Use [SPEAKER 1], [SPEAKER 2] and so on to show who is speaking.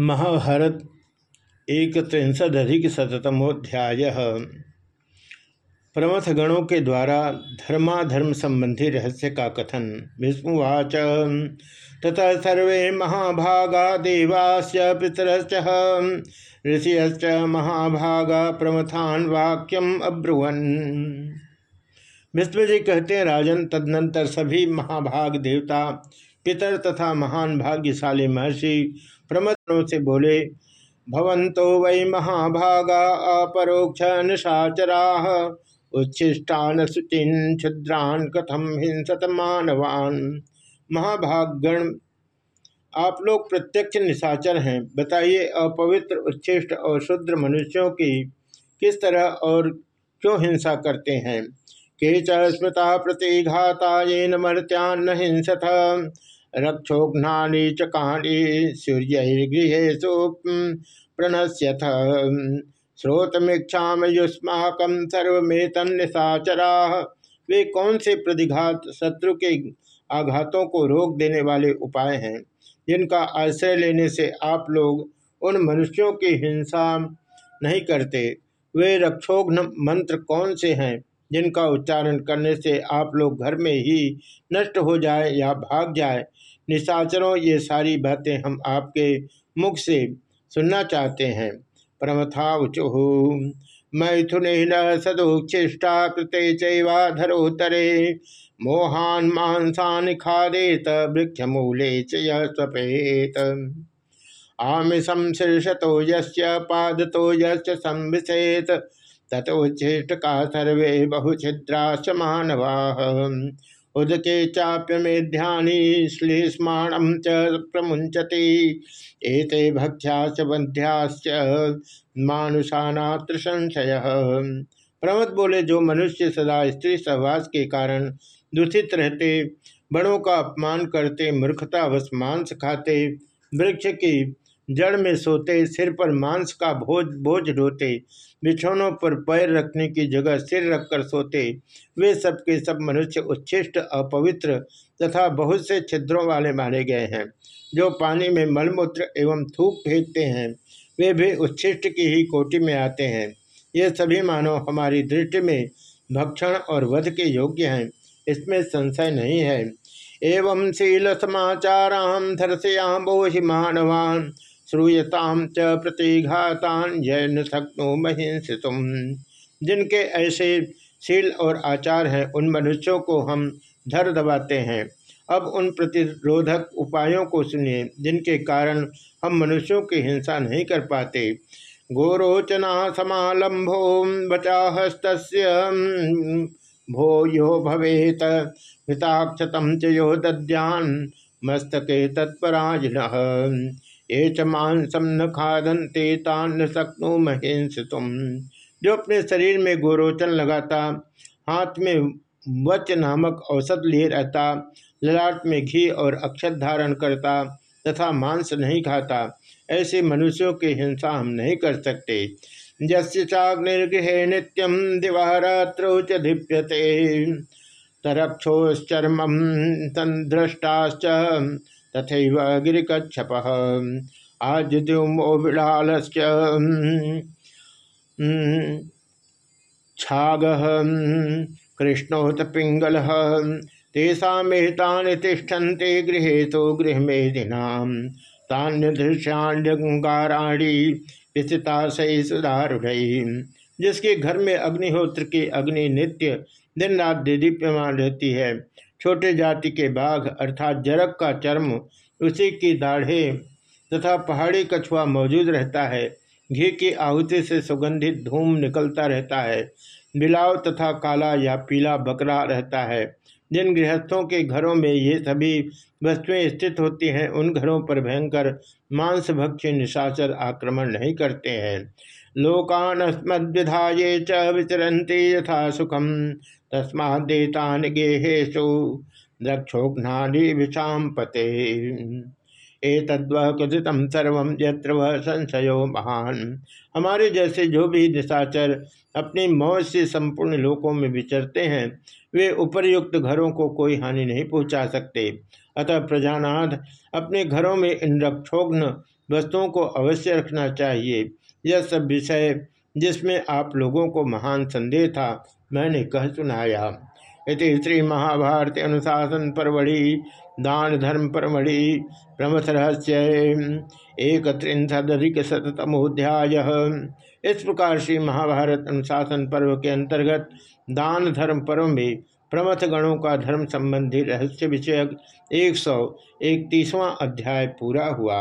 [SPEAKER 1] महाभारत एक त्रिंशदधिक शतमोध्याय प्रमथ गणों के द्वारा धर्माधर्म संबंधी रहस्य का कथन। विष्णुवाच तथा सर्वे महाभागा देवास् पितरश्च। ऋषियश्च महाभागा प्रमथान वाक्यम अब्रुवन। विष्णुजी कहते हैं, राजन, तदनंतर सभी महाभाग देवता, पितर तथा महान भाग्यशाली महर्षि प्रमदनों से बोले भवंतो वै महाभागा अपरोक्ष निशाचरा उच्छिष्टान शुचिन क्षुद्रान कथम हिंसत मानवान। महाभागगण, आप लोग प्रत्यक्ष निशाचर हैं। बताइए, अपवित्र, उच्छिष्ट और शुद्र मनुष्यों की किस तरह और क्यों हिंसा करते हैं? के स्मृता प्रतिघाता ये मर्त्यान्न हिंसथ रक्षोघ्नानी च कहानी सूर्यगृहेशु प्रणश्यथ। श्रोतमीक्षा युष्माक सर्वेतन निशाचरा वे कौन से प्रतिघात शत्रु के आघातों को रोक देने वाले उपाय हैं? जिनका आश्रय लेने से आप लोग उन मनुष्यों की हिंसा नहीं करते। वे रक्षोघ्न मंत्र कौन से हैं? जिनका उच्चारण करने से आप लोग घर में ही नष्ट हो जाए या भाग जाए। निशाचरों, ये सारी बातें हम आपके मुख से सुनना चाहते हैं। परमथा उचुः मैथुन सदुच्छिष्टा कृते चैवाधरोत्तरे मोहान मांसा खादेत वृक्ष मूले चपेत आमिषम शीर्षतो यस्य, पादतो यस्य तथोच्छिष्ट का सर्वे बहुछिद्राश्च मानवा उदके चाप्य मेध्यानि श्लेष्माणम च प्रमुंचति एते भक्ष्याश्च बंध्याश्च मानुषानात्र संशय। प्रमद बोले, जो मनुष्य सदा स्त्री सहवास के कारण दूषित रहते, बड़ों का अपमान करते मूर्खतावश मांस खाते, वृक्ष की जड़ में सोते, सिर पर मांस का भोज बोझ ढोते, बिछौनों पर पैर रखने की जगह सिर रखकर सोते। वे सब के सब मनुष्य उच्छिष्ट, अपवित्र तथा बहुत से छिद्रों वाले मारे गए हैं, जो पानी में मलमूत्र एवं थूक फेंकते हैं। वे भी उच्छिष्ट की ही कोटि में आते हैं। ये सभी मानव हमारी दृष्टि में भक्षण और वध के योग्य हैं, इसमें संशय नहीं है। एवं शील समाचाराम धरसयाम बोहि मानवान श्रूयताम च प्रतिघातान जैन शक्नो महिंसितुम। जिनके ऐसे शील और आचार हैं, उन मनुष्यों को हम धर दबाते हैं। अब उन प्रतिरोधक उपायों को सुनिए, जिनके कारण हम मनुष्यों की हिंसा नहीं कर पाते। गोरोचना समालंभो बचाहस्त भो यो भवेत, हिताक्षतम च यो मस्तके तत्पराजिन ये च मांसम न खादंते तान शक्नो महेंस तुम जो अपने शरीर में गोरोचन लगाता, हाथ में वच नामक औसत लिए रहता, ललाट में घी और अक्षत धारण करता, तथा मांस नहीं खाता, ऐसे मनुष्यों की हिंसा हम नहीं कर सकते। जस्चाग्निर्गृह नित्यम दिवारात्रो च दीप्यते तरक्षोश्चर्म तंद्रष्टाश्च तथा गिरिकच्छप आज द्युमो विड़ाल छाग, कृष्णोत पिंगल तेषाता तिष्ठन्ते गृह तो गृह मेदिना तान्यदृश्याण्यगाराणी पिता सही सुधारूढ़ जिसके घर में अग्निहोत्र की अग्नि नित्य दिन रात दीप्यमान रहती है छोटे जाति के बाघ अर्थात जरक का चर्म उसी की दाढ़े तथा पहाड़ी कछुआ मौजूद रहता है। घी की आहुति से सुगंधित धूम निकलता रहता है। बिलाव तथा काला या पीला बकरा रहता है। जिन गृहस्थों के घरों में ये सभी वस्तुएँ स्थित होती हैं, उन घरों पर भयंकर मांस निशाचर आक्रमण नहीं करते हैं। लोकान अस्मद्विधाये च विचरती यथा सुखम। तस्मादेतान गेहेशु दक्षोघ्नानि विषाम पते एतद्व कथितम सर्व यत्र संशयो महान। हमारे जैसे जो भी निशाचर अपनी मौज से संपूर्ण लोकों में विचरते हैं, वे उपरयुक्त घरों को कोई हानि नहीं पहुँचा सकते। अतः प्रजानाथ, अपने घरों में इन रक्षोघ्न वस्तुओं को अवश्य रखना चाहिए। यह सब विषय जिसमें आप लोगों को महान संदेह था मैंने कह सुनाया। इति श्री महाभारत अनुशासन परवड़ी दान धर्म परमढ़ि प्रमथ रहस्य एक त्रिंशदिक शतमोध्याय इस प्रकार श्री महाभारत अनुशासन पर्व के अंतर्गत दान धर्म पर्व में प्रमथ गणों का धर्म संबंधी रहस्य विषयक एक सौ इकतीसवां अध्याय पूरा हुआ।